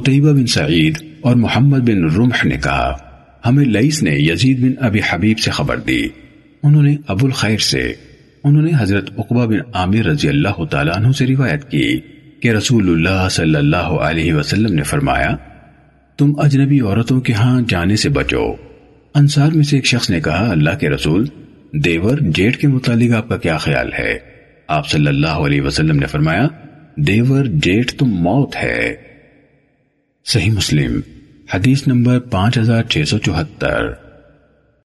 قطعیبہ بن سعید اور محمد بن رمح نے کہا، ہمیں لئیس نے یزید بن ابی حبیب سے خبر دی۔ انہوں نے ابو الخیر سے، انہوں نے حضرت عقبہ بن عامر رضی اللہ تعالیٰ عنہ سے روایت کی کہ رسول اللہ صلی اللہ علیہ وسلم نے فرمایا، تم اجنبی عورتوں کے ہاں جانے سے بچو۔ انصار میں سے ایک شخص نے کہا، اللہ کے رسول، دیور جیٹ کے متعلق آپ کا کیا خیال ہے؟ آپ صلی اللہ علیہ وسلم نے فرمایا، دیور جیٹ تو موت ہے۔ صحیح مسلم حدیث نمبر پانچ ہزار چھ سو چوہتر۔